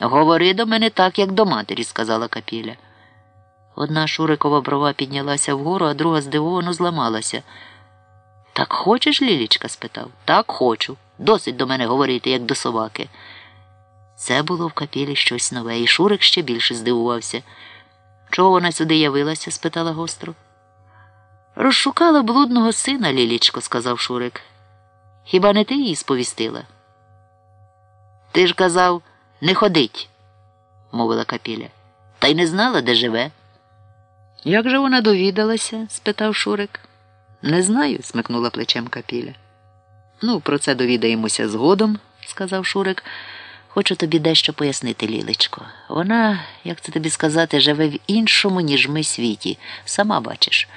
Говори до мене так, як до матері, сказала Капіля. Одна Шурикова брова піднялася вгору, а друга здивовано зламалася. Так хочеш, Лілічка? спитав. Так хочу. Досить до мене говорити, як до собаки. Це було в капілі щось нове, і Шурик ще більше здивувався. Чого вона сюди явилася? спитала гостро. Розшукала блудного сина, Лілічко, сказав Шурик. Хіба не ти її сповістила? Ти ж казав, не ходить, мовила Капіля. Та й не знала, де живе. Як же вона довідалася? спитав Шурик. Не знаю, смикнула плечем Капіля. Ну, про це довідаємося згодом, сказав Шурик. Хочу тобі дещо пояснити, Лілечко. Вона, як це тобі сказати, живе в іншому, ніж ми світі. Сама бачиш.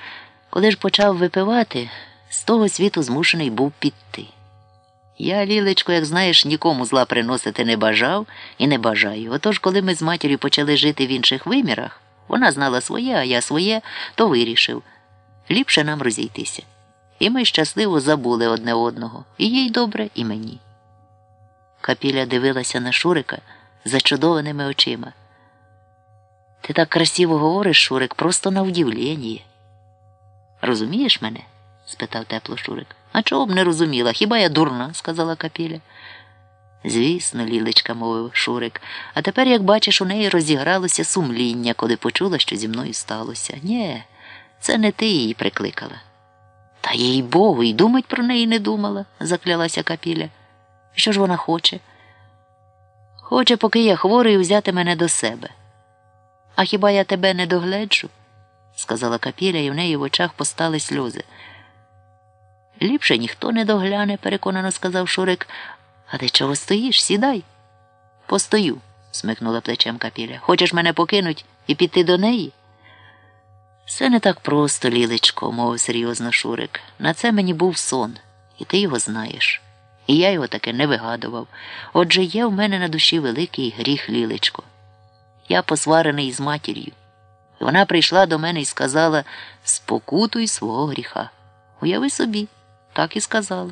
Коли ж почав випивати, з того світу змушений був піти. Я, Лілечко, як знаєш, нікому зла приносити не бажав і не бажаю. Отож, коли ми з матір'ю почали жити в інших вимірах, вона знала своє, а я своє, то вирішив. Ліпше нам розійтися. І ми щасливо забули одне одного. І їй добре, і мені. Капіля дивилася на Шурика зачудованими очима. Ти так красиво говориш, Шурик, просто на удивлення. Розумієш мене? спитав тепло Шурик. А чого б не розуміла? Хіба я дурна? сказала Капіля. Звісно, Лілечка, мовив Шурик, а тепер, як бачиш, у неї розігралося сумління, коли почула, що зі мною сталося. Нє, це не ти її прикликала. Та їй Богу, і думать про неї не думала, заклялася Капіля. Що ж вона хоче? Хоче, поки я хворий, взяти мене до себе. А хіба я тебе не догледжу? сказала Капіля, і в неї в очах постали сльози. Ліпше ніхто не догляне, переконано сказав Шурик. А ти чого стоїш? Сідай. Постою, смикнула плечем Капіля. Хочеш мене покинуть і піти до неї? Все не так просто, Лілечко, мовив серйозно Шурик. На це мені був сон, і ти його знаєш. І я його таки не вигадував. Отже, є в мене на душі великий гріх, Лілечко. Я посварений із матір'ю. Вона прийшла до мене і сказала спокутуй свого гріха. Уяви собі, так і сказала.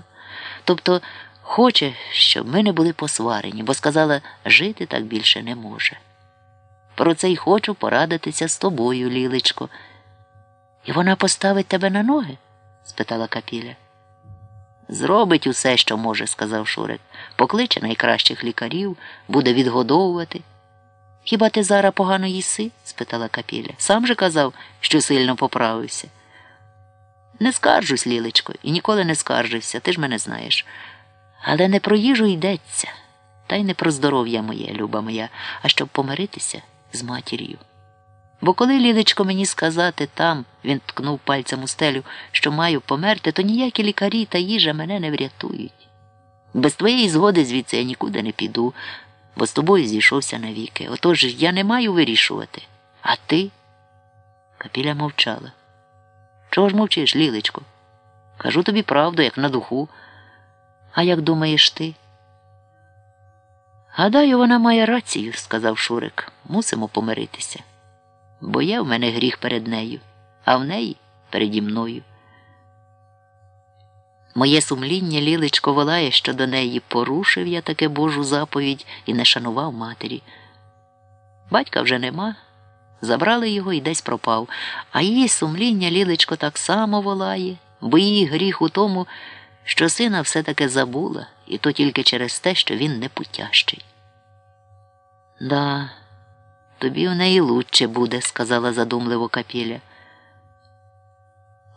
Тобто хоче, щоб ми не були посварені, бо сказала, жити так більше не може. Про це й хочу порадитися з тобою, Лілечко. І вона поставить тебе на ноги? спитала Капіля. Зробить усе, що може, сказав Шурик. Покличе найкращих лікарів, буде відгодовувати. Хіба ти зараз погано їси? спитала Капіля. Сам же казав, що сильно поправився. Не скаржусь, Лілечко, і ніколи не скаржився, ти ж мене знаєш. Але не про їжу йдеться, та й не про здоров'я моє, люба моя, а щоб помиритися з матір'ю. Бо коли, Лілечко, мені сказати там, він ткнув пальцем у стелю, що маю померти, то ніякі лікарі та їжа мене не врятують. Без твоєї згоди звідси я нікуди не піду, бо з тобою зійшовся навіки. Отож я не маю вирішувати. А ти? Капіля мовчала. Чого ж мовчиш, Лілечко? Кажу тобі правду, як на духу. А як думаєш ти? Гадаю, вона має рацію, сказав Шурик. Мусимо помиритися. Бо є в мене гріх перед нею, а в неї переді мною. Моє сумління лілечко волає, що до неї порушив я таке Божу заповідь і не шанував матері. Батька вже нема. Забрали його і десь пропав, а її сумління лілечко так само волає, бо її гріх у тому, що сина все таки забула, і то тільки через те, що він непутящий. Да, тобі в неї лучше буде, сказала задумливо Капіля.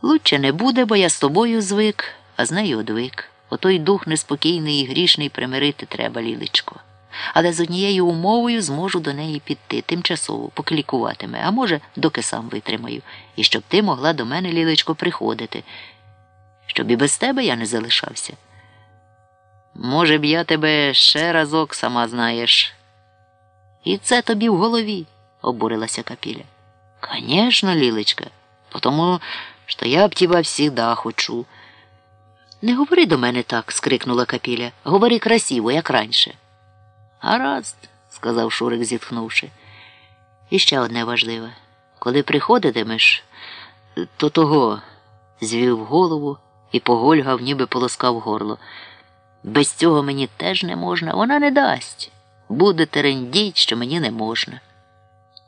Лучше не буде, бо я з тобою звик, а з нею одвик. Отой дух неспокійний і грішний примирити треба, Лілечко. Але з однією умовою зможу до неї піти тимчасово, поки лікуватиме, а може, доки сам витримаю, і щоб ти могла до мене, Лілечко, приходити, щоб і без тебе я не залишався. Може б, я тебе ще разок сама знаєш. І це тобі в голові, обурилася Капіля. Конечно, Лілечка, потому що я б тебе всегда хочу. Не говори до мене так, скрикнула Капіля. Говори красиво, як раніше. Гаразд, сказав Шурик, зітхнувши. І ще одне важливе. Коли приходитимеш, то того звів голову і погольгав, ніби полоскав горло. Без цього мені теж не можна, вона не дасть. Буде терендіть, що мені не можна.